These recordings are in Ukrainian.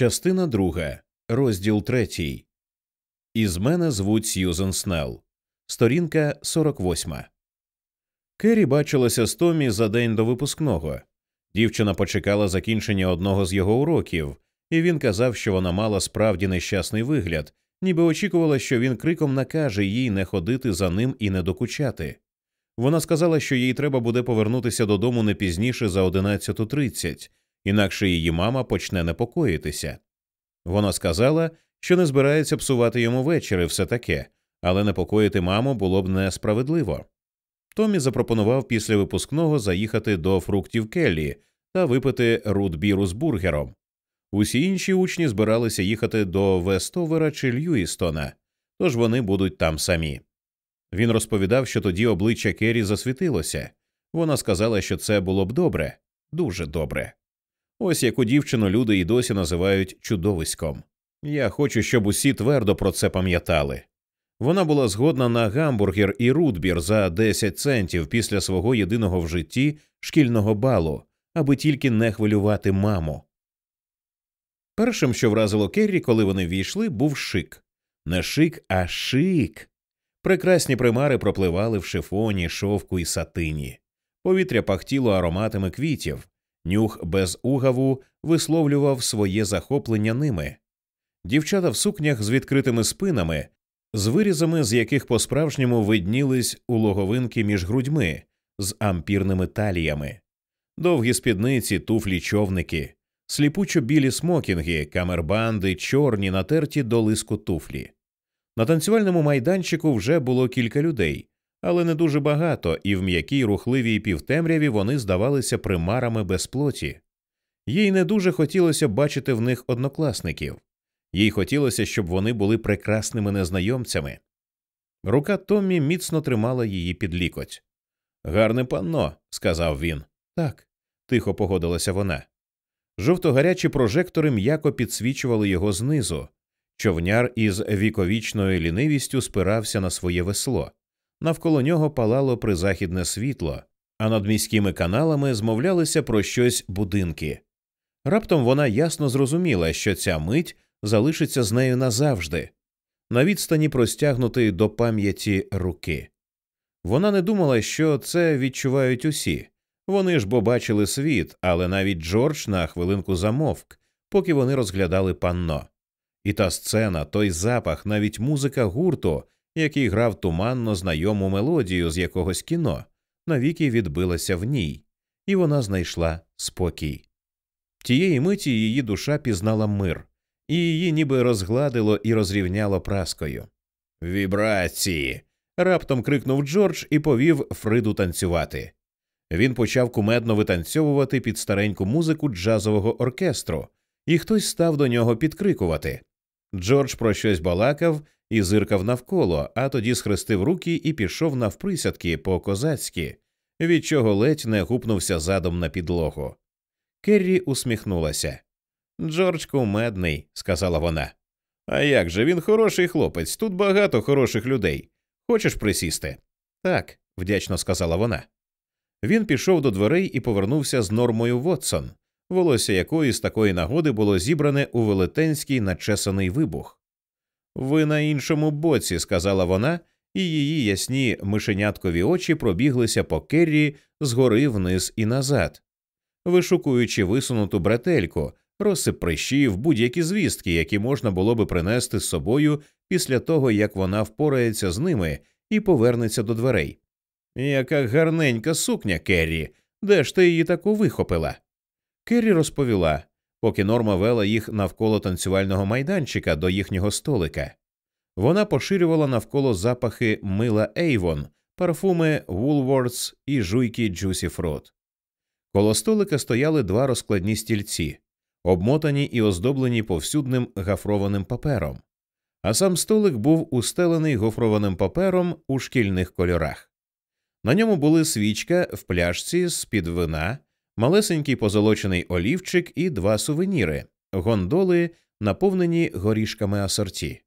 Частина друга, розділ третій. Із мене звуть Сьюзен Снелл. Сторінка 48. Керрі бачилася з Томі за день до випускного. Дівчина почекала закінчення одного з його уроків, і він казав, що вона мала справді нещасний вигляд, ніби очікувала, що він криком накаже їй не ходити за ним і не докучати. Вона сказала, що їй треба буде повернутися додому не пізніше за 11.30, інакше її мама почне непокоїтися. Вона сказала, що не збирається псувати йому вечір і все таке, але непокоїти маму було б несправедливо. Томі запропонував після випускного заїхати до фруктів Келлі та випити рудбіру з бургером. Усі інші учні збиралися їхати до Вестовера чи Льюістона, тож вони будуть там самі. Він розповідав, що тоді обличчя Керрі засвітилося. Вона сказала, що це було б добре, дуже добре. Ось яку дівчину люди і досі називають чудовиськом. Я хочу, щоб усі твердо про це пам'ятали. Вона була згодна на гамбургер і рудбір за 10 центів після свого єдиного в житті шкільного балу, аби тільки не хвилювати маму. Першим, що вразило Керрі, коли вони війшли, був шик. Не шик, а шик. Прекрасні примари пропливали в шифоні, шовку і сатині. Повітря пахтіло ароматами квітів, нюх без угаву висловлював своє захоплення ними. Дівчата в сукнях з відкритими спинами, з вирізами, з яких по справжньому виднілись у логовинки між грудьми, з ампірними таліями, довгі спідниці, туфлі човники, сліпучо білі смокінги, камербанди, чорні, натерті до лиску туфлі. На танцювальному майданчику вже було кілька людей, але не дуже багато, і в м'якій рухливій півтемряві вони здавалися примарами без плоті. Їй не дуже хотілося бачити в них однокласників, їй хотілося, щоб вони були прекрасними незнайомцями. Рука Томмі міцно тримала її під лікоть. Гарне панно, сказав він. Так, тихо погодилася вона. Жовто-гарячі прожектори м'яко підсвічували його знизу. Човняр із віковічною лінивістю спирався на своє весло. Навколо нього палало призахідне світло, а над міськими каналами змовлялися про щось будинки. Раптом вона ясно зрозуміла, що ця мить залишиться з нею назавжди, на відстані простягнутої до пам'яті руки. Вона не думала, що це відчувають усі. Вони ж бо бачили світ, але навіть Джордж на хвилинку замовк, поки вони розглядали панно. І та сцена, той запах, навіть музика гурту, який грав туманно знайому мелодію з якогось кіно, навіки відбилася в ній, і вона знайшла спокій. Тієї миті її душа пізнала мир, і її ніби розгладило і розрівняло праскою. Вібрації. раптом крикнув Джордж і повів Фриду танцювати. Він почав кумедно витанцьовувати під стареньку музику джазового оркестру, і хтось став до нього підкрикувати. Джордж про щось балакав і зиркав навколо, а тоді схрестив руки і пішов навприсядки по козацьки, від чого ледь не гупнувся задом на підлогу. Керрі усміхнулася. Джордж кумедний, сказала вона. А як же він хороший хлопець, тут багато хороших людей. Хочеш присісти? Так, вдячно сказала вона. Він пішов до дверей і повернувся з нормою Вотсон, волосся якої з такої нагоди було зібране у велетенський начесаний вибух. Ви на іншому боці, сказала вона, і її ясні мишеняткові очі пробіглися по керрі згори вниз і назад, вишукуючи висунуту бретельку, розсип прищів, будь-які звістки, які можна було би принести з собою після того, як вона впорається з ними і повернеться до дверей. Яка гарненька сукня, Керрі, де ж ти її таку вихопила? Керрі розповіла, поки норма вела їх навколо танцювального майданчика до їхнього столика. Вона поширювала навколо запахи мила Ейвон, парфуми Woolworths і жуйки Juicy Fruit. Коло столика стояли два розкладні стільці, обмотані і оздоблені повсюдним гафрованим папером, а сам столик був устелений гофрованим папером у шкільних кольорах. На ньому були свічка в пляшці з під вина, малесенький позолочений олівчик і два сувеніри, гондоли, наповнені горішками асорті.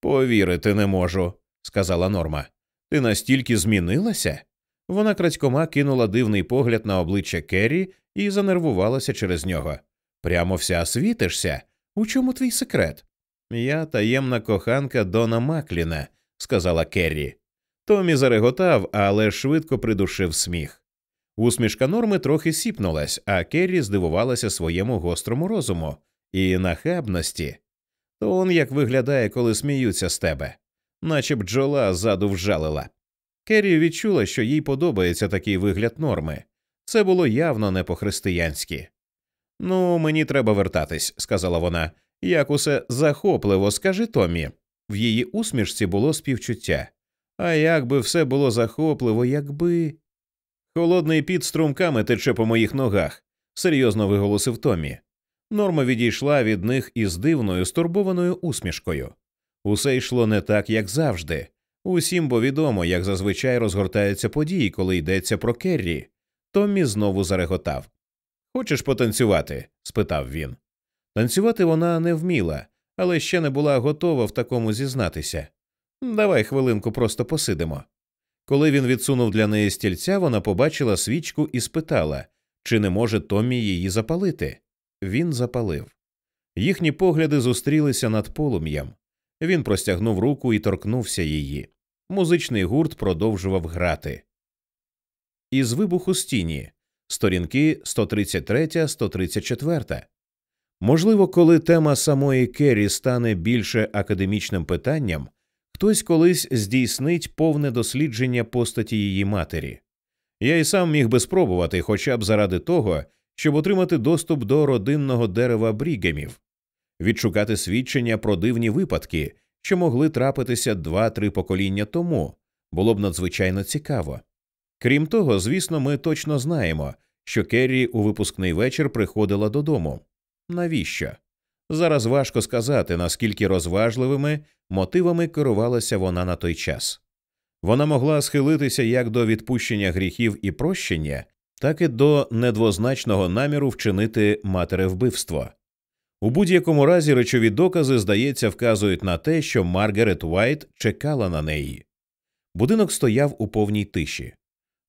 Повірити не можу, сказала Норма. Ти настільки змінилася? Вона крадькома кинула дивний погляд на обличчя Керрі і занервувалася через нього. Прямо вся світишся. У чому твій секрет? Я таємна коханка Дона Макліна, сказала Керрі. Томі зареготав, але швидко придушив сміх. Усмішка норми трохи сіпнулась, а Керрі здивувалася своєму гострому розуму і нахабності. То он як виглядає, коли сміються з тебе, наче бджола ззаду вжалила. Керрі відчула, що їй подобається такий вигляд норми. Це було явно не по-християнськи. Ну, мені треба вертатись, сказала вона. Як усе захопливо, скажи Томі. В її усмішці було співчуття. А як би все було захопливо, якби. Холодний під струмками тече по моїх ногах, серйозно виголосив Томі. Норма відійшла від них із дивною стурбованою усмішкою. Усе йшло не так, як завжди. Усім бо відомо, як зазвичай розгортаються події, коли йдеться про Керрі. Томмі знову зареготав. Хочеш потанцювати? спитав він. Танцювати вона не вміла, але ще не була готова в такому зізнатися. Давай хвилинку просто посидимо. Коли він відсунув для неї стільця, вона побачила свічку і спитала, чи не може Томмі її запалити. Він запалив. Їхні погляди зустрілися над полум'ям. Він простягнув руку і торкнувся її. Музичний гурт продовжував грати. Із вибуху стіні сторінки 133 134 Можливо, коли тема самої Керрі стане більше академічним питанням, хтось колись здійснить повне дослідження постаті її матері. Я й сам міг би спробувати, хоча б заради того, щоб отримати доступ до родинного дерева брігемів, відшукати свідчення про дивні випадки, що могли трапитися два-три покоління тому, було б надзвичайно цікаво. Крім того, звісно, ми точно знаємо, що Керрі у випускний вечір приходила додому. Навіщо? Зараз важко сказати, наскільки розважливими мотивами керувалася вона на той час. Вона могла схилитися як до відпущення гріхів і прощення, так і до недвозначного наміру вчинити матеревбивство. У будь-якому разі речові докази, здається, вказують на те, що Маргарет Уайт чекала на неї. Будинок стояв у повній тиші.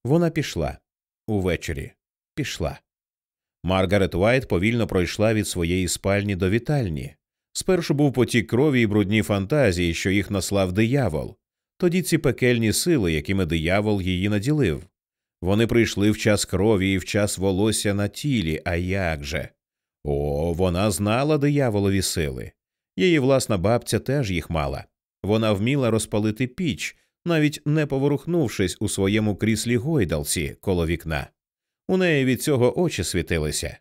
Вона пішла увечері. Пішла. Маргарет Уайт повільно пройшла від своєї спальні до вітальні. Спершу був потік крові і брудні фантазії, що їх наслав диявол, тоді ці пекельні сили, якими диявол її наділив. Вони прийшли в час крові і в час волосся на тілі, а як же? О, вона знала дияволові сили. Її власна бабця теж їх мала. Вона вміла розпалити піч, навіть не поворухнувшись у своєму кріслі гойдалці коло вікна. У неї від цього очі світилися.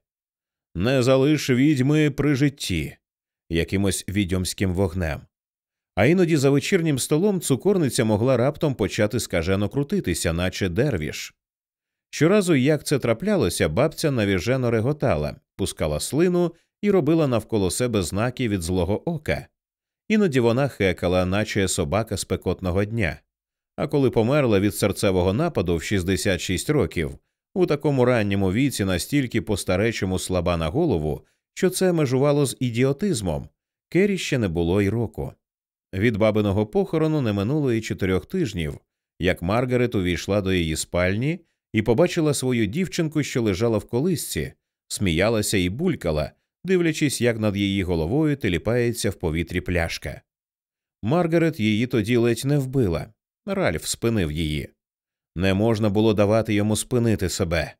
Не залиш відьми при житті якимось відьомським вогнем. А іноді за вечірнім столом цукорниця могла раптом почати скажено крутитися, наче дервіш. Щоразу, як це траплялося, бабця навіжено реготала, пускала слину і робила навколо себе знаки від злого ока. Іноді вона хекала, наче собака спекотного дня. А коли померла від серцевого нападу в 66 років, у такому ранньому віці настільки по старечому слаба на голову, що це межувало з ідіотизмом, Кері ще не було й року. Від бабиного похорону не минуло і чотирьох тижнів, як Маргарет увійшла до її спальні і побачила свою дівчинку, що лежала в колисці, сміялася і булькала, дивлячись, як над її головою теліпається в повітрі пляшка. Маргарет її тоді ледь не вбила. Ральф спинив її. Не можна було давати йому спинити себе.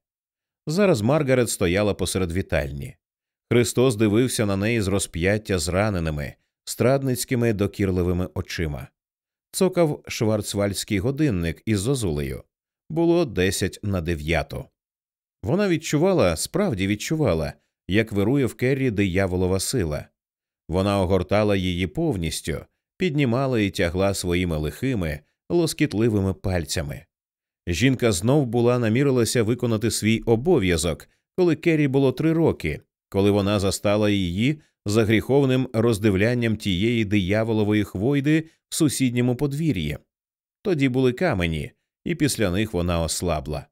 Зараз Маргарет стояла посеред вітальні. Христос дивився на неї з розп'яття зраненими, страдницькими докірливими очима. Цокав шварцвальдський годинник із зозулею. Було десять на дев'яту. Вона відчувала, справді відчувала, як вирує в Керрі дияволова сила. Вона огортала її повністю, піднімала і тягла своїми лихими, лоскітливими пальцями. Жінка знов була намірилася виконати свій обов'язок, коли Керрі було три роки, коли вона застала її за гріховним роздивлянням тієї дияволової хвойди в сусідньому подвір'ї. Тоді були камені, і після них вона ослабла.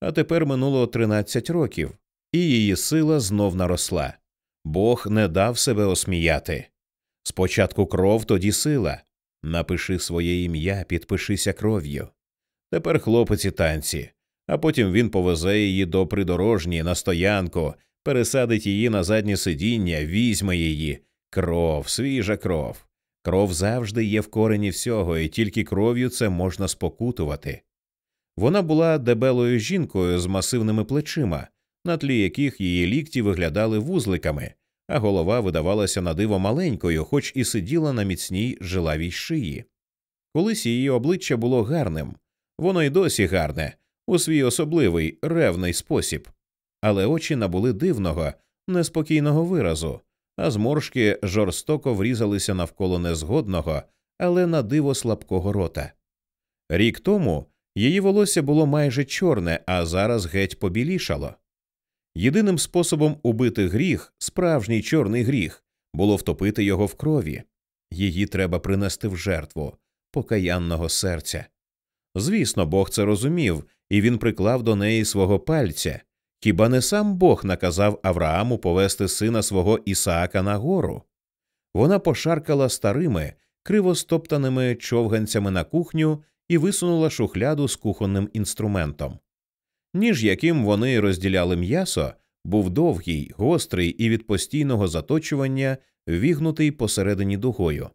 А тепер минуло тринадцять років, і її сила знов наросла. Бог не дав себе осміяти. Спочатку кров, тоді сила. Напиши своє ім'я, підпишися кров'ю. Тепер хлопець і танці, а потім він повезе її до придорожні на стоянку, пересадить її на заднє сидіння, візьме її, Кров, свіжа кров. Кров завжди є в корені всього, і тільки кров'ю це можна спокутувати. Вона була дебелою жінкою з масивними плечима, на тлі яких її лікті виглядали вузликами, а голова видавалася на диво маленькою, хоч і сиділа на міцній жилавій шиї. Колись її обличчя було гарним, воно й досі гарне, у свій особливий ревний спосіб, але очі набули дивного, неспокійного виразу, а зморшки жорстоко врізалися навколо незгодного, але на диво слабкого рота. Рік тому її волосся було майже чорне, а зараз геть побілішало. Єдиним способом убити гріх, справжній чорний гріх, було втопити його в крові. Її треба принести в жертву покаянного серця. Звісно, Бог це розумів, і він приклав до неї свого пальця. Хіба не сам Бог наказав Аврааму повести сина свого Ісаака на гору? Вона пошаркала старими, криво стоптаними човганцями на кухню і висунула шухляду з кухонним інструментом. Ніж яким вони розділяли м'ясо, був довгий, гострий і від постійного заточування вігнутий посередині дугою.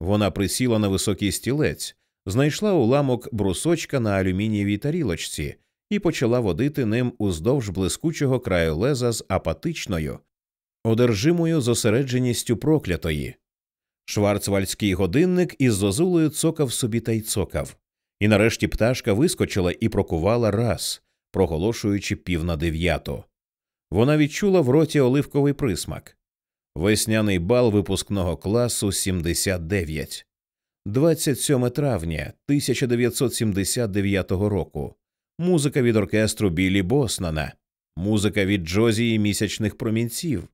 Вона присіла на високий стілець, знайшла уламок брусочка на алюмінієвій тарілочці і почала водити ним уздовж блискучого краю леза з апатичною, одержимою зосередженістю проклятої. Шварцвальдський годинник із зозулею цокав собі та й цокав, і нарешті пташка вискочила і прокувала раз, проголошуючи пів на дев'яту. Вона відчула в роті оливковий присмак. Весняний бал випускного класу 79. 27 травня 1979 року. Музика від оркестру Біллі Боснана, музика від Джозі і місячних промінців,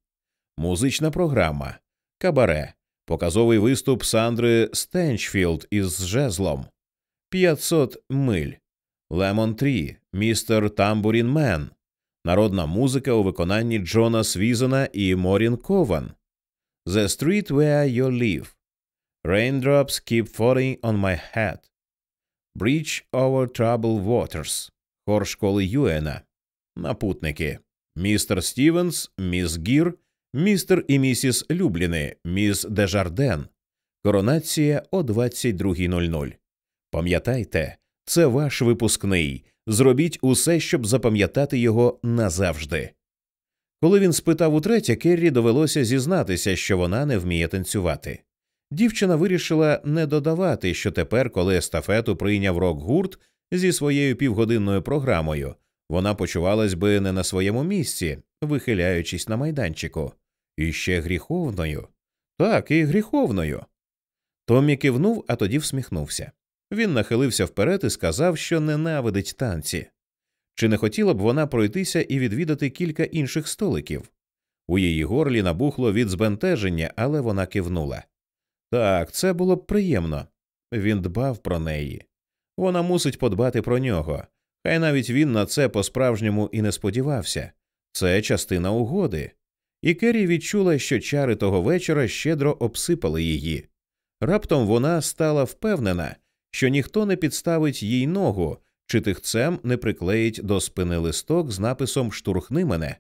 музична програма, кабаре, показовий виступ Сандри Стенчфілд із жезлом, 500 миль, Lemon Tree, Mr. Tambourine Man, народна музика у виконанні Джона Свізена і Морін Кован, The Street Where You Live, Raindrops Keep Falling on My Head, Bridge Over Troubled Waters, хор школи Юена, напутники, містер Стівенс, міс Гір, містер і місіс Любліни, міс Дежарден, коронація о 22.00. Пам'ятайте, це ваш випускний. Зробіть усе, щоб запам'ятати його назавжди. Коли він спитав утретє, Керрі довелося зізнатися, що вона не вміє танцювати. Дівчина вирішила не додавати, що тепер, коли естафету прийняв рок гурт зі своєю півгодинною програмою, вона почувалась би не на своєму місці, вихиляючись на майданчику, і ще гріховною. Так, і гріховною. Томмі кивнув, а тоді всміхнувся. Він нахилився вперед і сказав, що ненавидить танці. Чи не хотіла б вона пройтися і відвідати кілька інших столиків? У її горлі набухло від збентеження, але вона кивнула. Так, це було б приємно. Він дбав про неї. Вона мусить подбати про нього. Хай навіть він на це по справжньому і не сподівався це частина угоди. І Керрі відчула, що чари того вечора щедро обсипали її. Раптом вона стала впевнена, що ніхто не підставить їй ногу, чи тихцем не приклеїть до спини листок з написом Штурхни мене,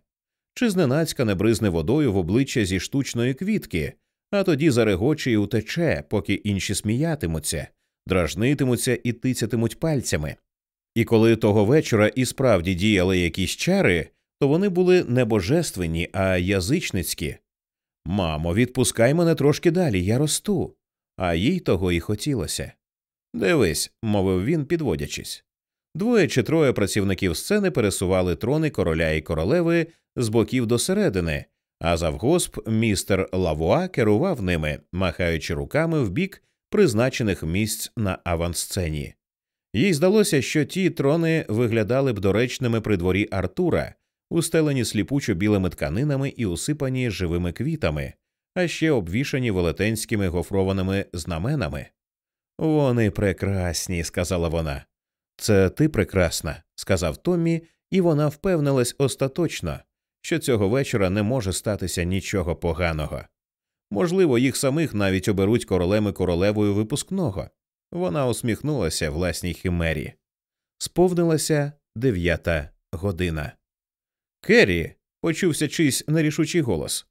чи зненацька не бризне водою в обличчя зі штучної квітки, а тоді зарегоче і утече, поки інші сміятимуться, дражнитимуться і тицятимуть пальцями. І коли того вечора і справді діяли якісь чари, то вони були не божественні, а язичницькі. Мамо, відпускай мене трошки далі, я росту. А їй того і хотілося. Дивись, мовив він, підводячись. Двоє чи троє працівників сцени пересували трони короля і королеви з боків до середини, а завгосп містер Лавуа керував ними, махаючи руками в бік призначених місць на авансцені. Їй здалося, що ті трони виглядали б доречними при дворі Артура, устелені сліпучо білими тканинами і усипані живими квітами, а ще обвішані велетенськими гофрованими знаменами. Вони прекрасні, сказала вона. Це ти прекрасна, сказав Томмі, і вона впевнилась остаточно, що цього вечора не може статися нічого поганого. Можливо, їх самих навіть оберуть королем і королевою випускного. Вона усміхнулася власній химері. Сповнилася дев'ята година. Керрі, почувся чийсь нерішучий голос.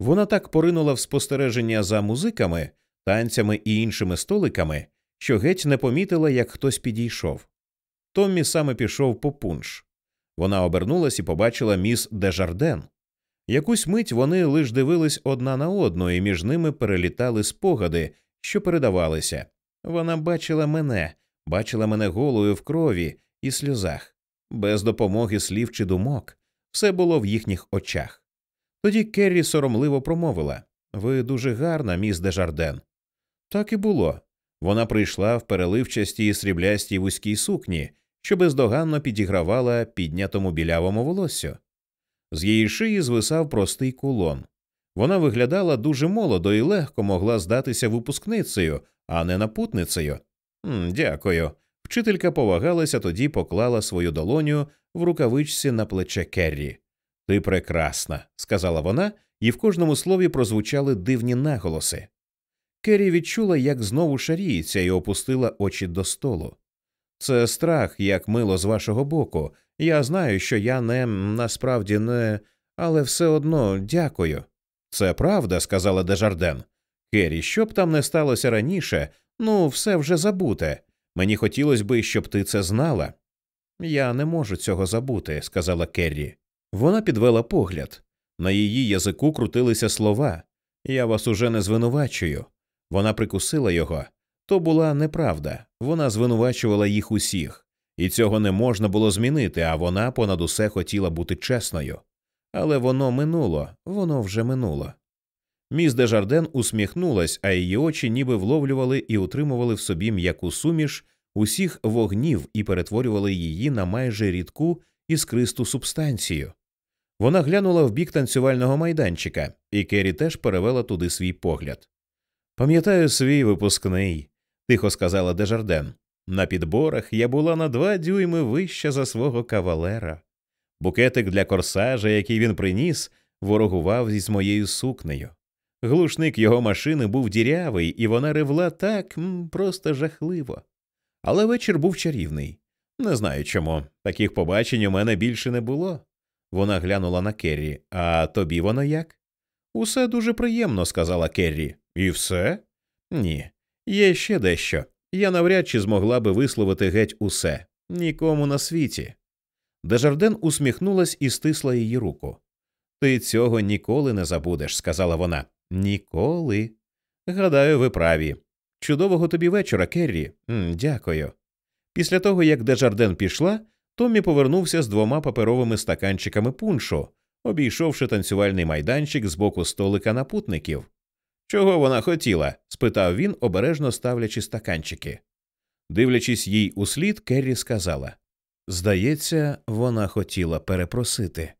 Вона так поринула в спостереження за музиками, танцями і іншими столиками, що геть не помітила, як хтось підійшов. Томмі саме пішов по пунш. Вона обернулась і побачила міс Дежарден. Якусь мить вони лиш дивились одна на одну, і між ними перелітали спогади, що передавалися. Вона бачила мене, бачила мене голою в крові і сльозах, без допомоги слів чи думок. Все було в їхніх очах. Тоді Керрі соромливо промовила Ви дуже гарна, міс Дежарден. Так і було. Вона прийшла в переливчастій сріблястій вузькій сукні, що бездоганно підігравала піднятому білявому волоссю. З її шиї звисав простий кулон. Вона виглядала дуже молодо і легко могла здатися випускницею, а не напутницею. «М, Дякую. Вчителька повагалася, тоді поклала свою долоню в рукавичці на плече Керрі. Ти прекрасна, сказала вона, і в кожному слові прозвучали дивні наголоси. Керрі відчула, як знову шаріється, і опустила очі до столу. Це страх, як мило з вашого боку. Я знаю, що я не насправді не, але все одно дякую. Це правда, сказала Дежарден. Керрі, що б там не сталося раніше, ну, все вже забуте. Мені хотілося би, щоб ти це знала. Я не можу цього забути, сказала Керрі. Вона підвела погляд. На її язику крутилися слова. Я вас уже не звинувачую. Вона прикусила його. То була неправда. Вона звинувачувала їх усіх, і цього не можна було змінити, а вона понад усе хотіла бути чесною. Але воно минуло, воно вже минуло. Міс Дежарден усміхнулась, а її очі ніби вловлювали і утримували в собі м'яку суміш усіх вогнів і перетворювали її на майже рідку іскристу субстанцію. Вона глянула в бік танцювального майданчика, і Керрі теж перевела туди свій погляд. Пам'ятаю свій випускний, тихо сказала Дежарден. На підборах я була на два дюйми вища за свого кавалера. Букетик для корсажа, який він приніс, ворогував із моєю сукнею. Глушник його машини був дірявий, і вона ревла так м, просто жахливо. Але вечір був чарівний. Не знаю чому. Таких побачень у мене більше не було. Вона глянула на Керрі. А тобі воно як? Усе дуже приємно, сказала Керрі. І все? Ні. Є ще дещо. Я навряд чи змогла би висловити геть усе нікому на світі. Дежарден усміхнулась і стисла її руку. Ти цього ніколи не забудеш, сказала вона. Ніколи. Гадаю, ви праві. Чудового тобі вечора, Керрі. М, Дякую. Після того, як Дежарден пішла, Томмі повернувся з двома паперовими стаканчиками пуншу, обійшовши танцювальний майданчик з боку столика напутників. Чого вона хотіла? спитав він, обережно ставлячи стаканчики. Дивлячись їй услід, Керрі сказала Здається, вона хотіла перепросити.